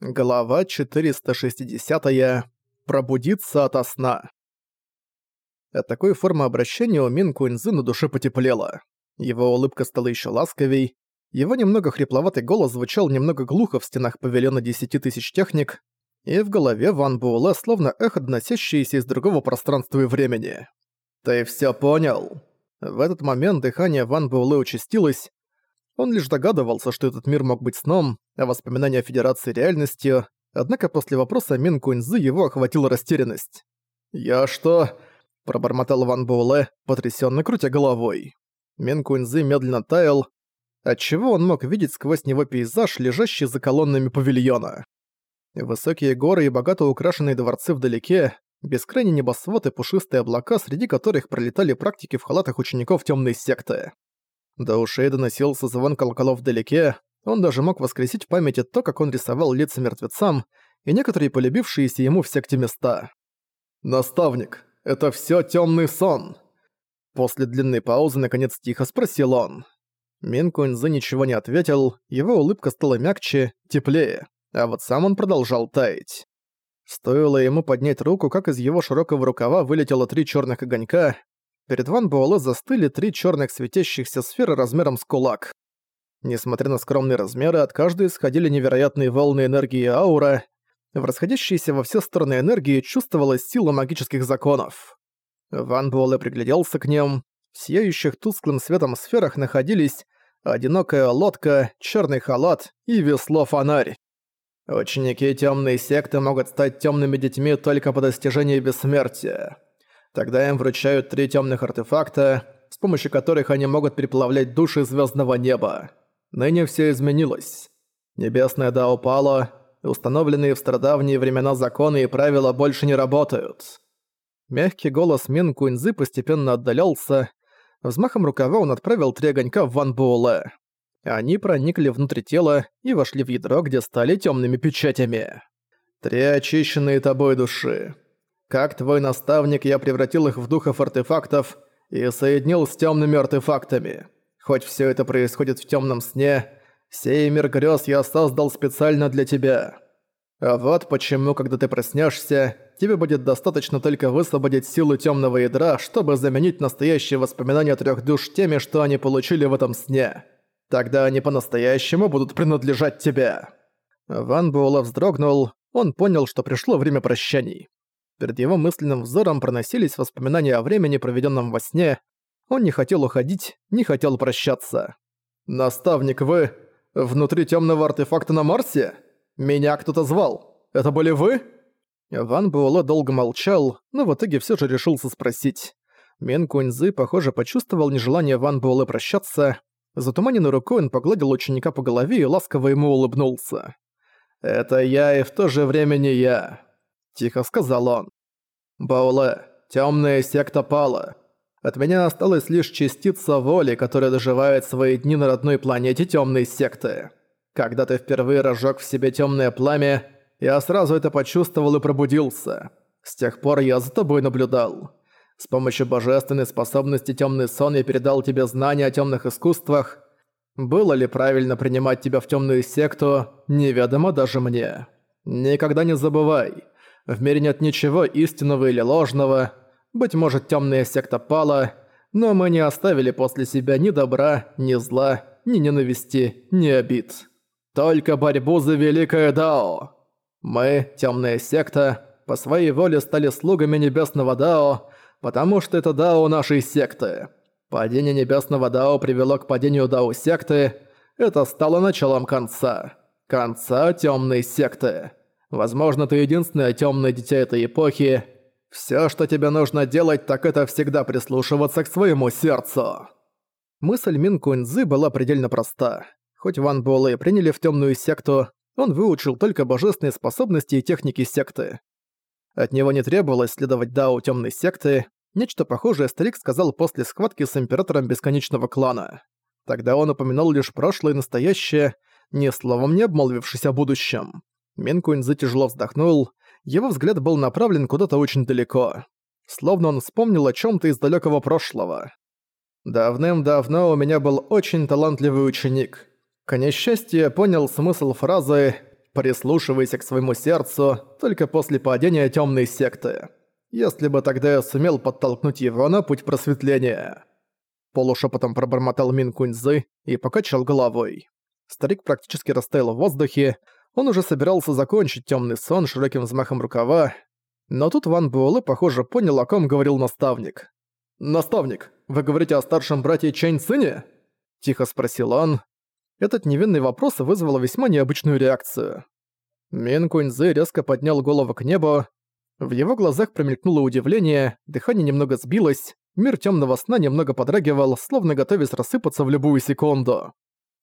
Глава 460. -я. Пробудиться ото сна. От такой формы обращения у Мин Куинзы на душе потеплело. Его улыбка стала еще ласковей, его немного хрипловатый голос звучал немного глухо в стенах павильона десяти тысяч техник, и в голове Ван Буэлэ словно эхо, доносящееся из другого пространства и времени. «Ты всё понял?» В этот момент дыхание Ван Буэлэ участилось, он лишь догадывался, что этот мир мог быть сном, а воспоминания о Федерации реальностью, однако после вопроса Мин Куньзы его охватила растерянность. «Я что?» – пробормотал Ван Буэлэ, потрясённо крутя головой. Мин Куньзы медленно таял, отчего он мог видеть сквозь него пейзаж, лежащий за колоннами павильона. Высокие горы и богато украшенные дворцы вдалеке, бескрайний небосвод и пушистые облака, среди которых пролетали практики в халатах учеников темной секты. До ушей доносился звон колоколов вдалеке, он даже мог воскресить в памяти то, как он рисовал лица мертвецам и некоторые полюбившиеся ему в секте места. «Наставник, это всё тёмный сон!» После длинной паузы наконец тихо спросил он. Мин Куньзы ничего не ответил, его улыбка стала мягче, теплее, а вот сам он продолжал таять. Стоило ему поднять руку, как из его широкого рукава вылетело три чёрных огонька, Перед Ван Буэлэ застыли три черных светящихся сферы размером с кулак. Несмотря на скромные размеры, от каждой исходили невероятные волны энергии и аура. В расходящейся во все стороны энергии чувствовалась сила магических законов. Ван Буэлэ пригляделся к ним. В сияющих тусклым светом сферах находились одинокая лодка, черный халат и весло-фонарь. Ученики темной секты могут стать темными детьми только по достижении бессмертия. Тогда им вручают три темных артефакта, с помощью которых они могут переплавлять души звездного неба. Ныне все изменилось. Небесное да упало, установленные в стародавние времена законы и правила больше не работают. Мягкий голос Мин Куньзы постепенно отдалялся. Взмахом рукава он отправил три огонька в Ван Буэлэ. Они проникли внутрь тела и вошли в ядро, где стали темными печатями. Три очищенные тобой души. Как твой наставник, я превратил их в духов артефактов и соединил с темными артефактами. Хоть все это происходит в темном сне, сей мир грез я создал специально для тебя. А вот почему, когда ты проснешься, тебе будет достаточно только высвободить силу темного ядра, чтобы заменить настоящие воспоминания трех душ теми, что они получили в этом сне. Тогда они по-настоящему будут принадлежать тебе. Ван Буэлла вздрогнул, он понял, что пришло время прощаний. Перед его мысленным взором проносились воспоминания о времени, проведенном во сне. Он не хотел уходить, не хотел прощаться. «Наставник, вы... внутри темного артефакта на Марсе? Меня кто-то звал. Это были вы?» Ван Буэлэ долго молчал, но в итоге все же решился спросить. Мин Куньзы, похоже, почувствовал нежелание Ван Буэлэ прощаться. Затуманенной рукой он погладил ученика по голове и ласково ему улыбнулся. «Это я и в то же время не я тихо сказал он. «Бауле, темная секта пала. От меня осталась лишь частица воли, которая доживает свои дни на родной планете темной секты. Когда ты впервые разжег в себе темное пламя, я сразу это почувствовал и пробудился. С тех пор я за тобой наблюдал. С помощью божественной способности темный сон я передал тебе знания о темных искусствах. Было ли правильно принимать тебя в темную секту, неведомо даже мне. Никогда не забывай, в мире нет ничего истинного или ложного. Быть может, темная секта пала, но мы не оставили после себя ни добра, ни зла, ни ненависти, ни обид. Только борьбу за великое Дао. Мы, темная секта, по своей воле стали слугами небесного Дао, потому что это Дао нашей секты. Падение небесного Дао привело к падению Дао секты. Это стало началом конца. Конца темной секты. Возможно, ты единственное темное дитя этой эпохи. Все, что тебе нужно делать, так это всегда прислушиваться к своему сердцу». Мысль Мин Куньцзы была предельно проста. Хоть Ван Буэлэ приняли в темную секту, он выучил только божественные способности и техники секты. От него не требовалось следовать Дао темной секты, нечто похожее старик сказал после схватки с императором бесконечного клана. Тогда он упоминал лишь прошлое и настоящее, ни словом не обмолвившись о будущем. Мин Куньзы тяжело вздохнул, его взгляд был направлен куда-то очень далеко. Словно он вспомнил о чем то из далекого прошлого. «Давным-давно у меня был очень талантливый ученик. К несчастью, я понял смысл фразы прислушивайся к своему сердцу только после падения темной секты. Если бы тогда я сумел подтолкнуть его на путь просветления. Полушепотом пробормотал Мин Куньзы и покачал головой. Старик практически растаял в воздухе, он уже собирался закончить темный сон широким взмахом рукава, но тут Ван Буэлэ, похоже, понял, о ком говорил наставник. «Наставник, вы говорите о старшем брате Чэнь Цыне?» – тихо спросил он. Этот невинный вопрос вызвал весьма необычную реакцию. Мин Куньзы резко поднял голову к небу. В его глазах промелькнуло удивление, дыхание немного сбилось, мир темного сна немного подрагивал, словно готовясь рассыпаться в любую секунду.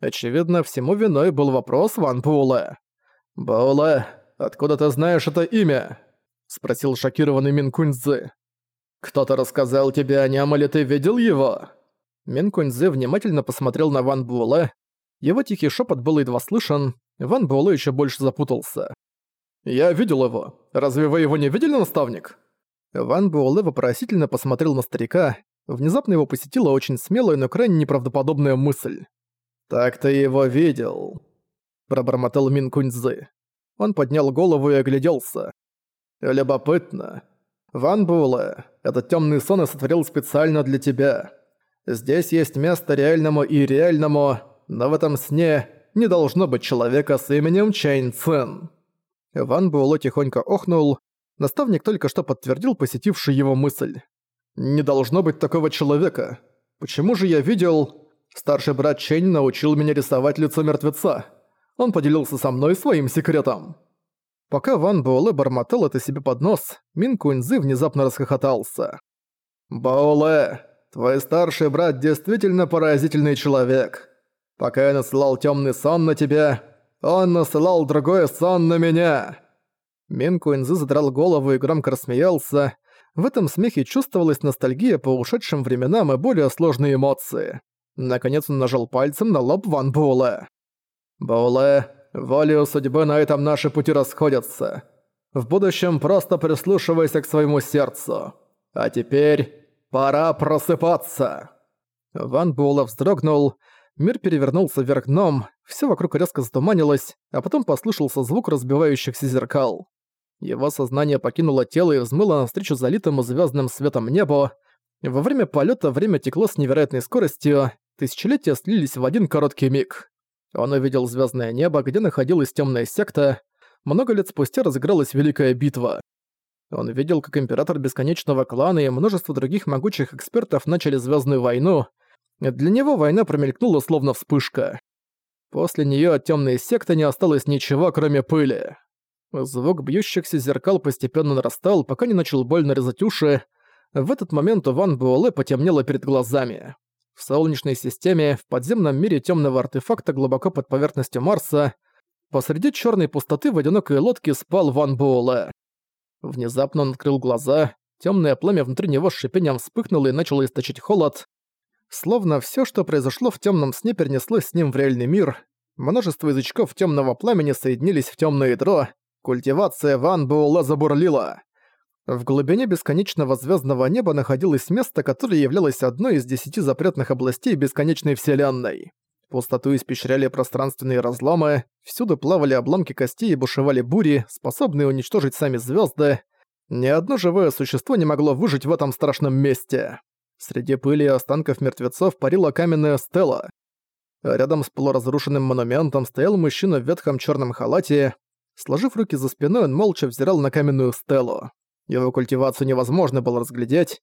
Очевидно, всему виной был вопрос Ван Буэлэ. «Буэлэ, откуда ты знаешь это имя?» — спросил шокированный Мин Куньзы. «Кто-то рассказал тебе о нем или ты видел его?» Мин Куньзы внимательно посмотрел на Ван Буэлэ. Его тихий шепот был едва слышен, Ван Буэлэ еще больше запутался. «Я видел его. Разве вы его не видели, наставник?» Ван Буэлэ вопросительно посмотрел на старика. Внезапно его посетила очень смелая, но крайне неправдоподобная мысль. «Так ты его видел», — пробормотал Мин Куньцзы. Он поднял голову и огляделся. «Любопытно. Ван Буэлэ, этот темный сон я сотворил специально для тебя. Здесь есть место реальному и реальному, но в этом сне не должно быть человека с именем Чэнь Цин». Ван Буэлэ тихонько охнул, Наставник только что подтвердил посетивший его мысль. «Не должно быть такого человека. Почему же я видел...» Старший брат Чэнь научил меня рисовать лицо мертвеца. Он поделился со мной своим секретом. Пока Ван Буэлэ бормотал это себе под нос, Мин Куньзы внезапно расхохотался. «Буэлэ, твой старший брат действительно поразительный человек. Пока я насылал темный сон на тебя, он насылал другой сон на меня». Мин Куинзы задрал голову и громко рассмеялся. В этом смехе чувствовалась ностальгия по ушедшим временам и более сложные эмоции. Наконец он нажал пальцем на лоб Ван Буэлэ. «Буэлэ, волею судьбы на этом наши пути расходятся. В будущем просто прислушивайся к своему сердцу. А теперь пора просыпаться!» Ван Буэлэ вздрогнул, мир перевернулся вверх дном, все вокруг резко затуманилось, а потом послышался звук разбивающихся зеркал. Его сознание покинуло тело и взмыло навстречу залитому звездным светом небу. Во время полета время текло с невероятной скоростью, тысячелетия слились в один короткий миг. Он увидел звездное небо, где находилась темная секта. Много лет спустя разыгралась Великая Битва. Он видел, как Император Бесконечного Клана и множество других могучих экспертов начали Звездную войну. Для него война промелькнула словно вспышка. После неё от тёмной секты не осталось ничего, кроме пыли. Звук бьющихся зеркал постепенно нарастал, пока не начал больно резать уши. В этот момент у Ван Буэлэ потемнело перед глазами. В Солнечной системе, в подземном мире темного артефакта глубоко под поверхностью Марса, посреди черной пустоты в одинокой лодке спал Ван Буэлэ. Внезапно он открыл глаза, темное пламя внутри него с шипением вспыхнуло и начало источить холод. Словно все, что произошло в темном сне, перенеслось с ним в реальный мир. Множество язычков темного пламени соединились в темное ядро, Культивация Ван Буэлла забурлила. В глубине бесконечного звездного неба находилось место, которое являлось одной из десяти запретных областей бесконечной вселенной. Пустоту испещряли пространственные разломы, всюду плавали обломки костей и бушевали бури, способные уничтожить сами звезды. Ни одно живое существо не могло выжить в этом страшном месте. Среди пыли и останков мертвецов парила каменная стела. Рядом с полуразрушенным монументом стоял мужчина в ветхом черном халате, Сложив руки за спиной, он молча взирал на каменную стелу. Его культивацию невозможно было разглядеть.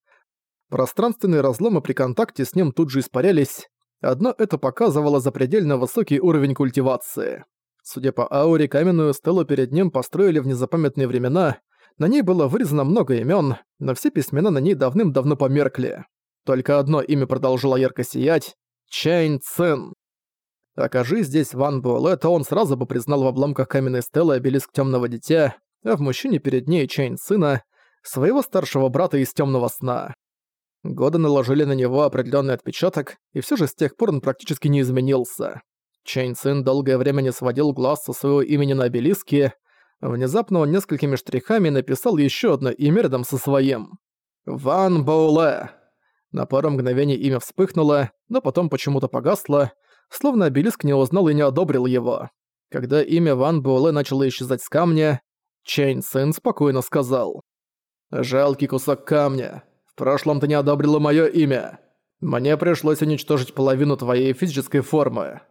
Пространственные разломы при контакте с ним тут же испарялись. Одно это показывало запредельно высокий уровень культивации. Судя по ауре, каменную стелу перед ним построили в незапамятные времена. На ней было вырезано много имен, но все письмена на ней давным-давно померкли. Только одно имя продолжило ярко сиять — Чайн Цин. Окажись здесь Ван Баолэ, то он сразу бы признал в обломках каменной стелы обелиск темного дитя, а в мужчине перед ней Чэнь Цина, своего старшего брата из темного сна. Годы наложили на него определенный отпечаток, и все же с тех пор он практически не изменился. Чэнь Цин долгое время не сводил глаз со своего имени на обелиске. Внезапно он несколькими штрихами написал еще одно имя рядом со своим. «Ван Баолэ». На пару мгновений имя вспыхнуло, но потом почему-то погасло, словно обелиск не узнал и не одобрил его. Когда имя Ван Буэлэ начало исчезать с камня, Чэнь Цин спокойно сказал. «Жалкий кусок камня. В прошлом ты не одобрила моё имя. Мне пришлось уничтожить половину твоей физической формы.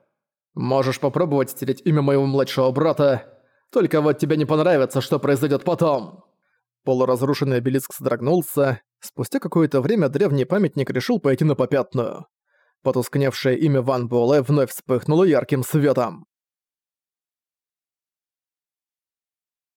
Можешь попробовать стереть имя моего младшего брата, только вот тебе не понравится, что произойдет потом». Полуразрушенный обелиск содрогнулся. Спустя какое-то время древний памятник решил пойти на попятную. Потускневшее имя Ван Буэлэ вновь вспыхнуло ярким светом.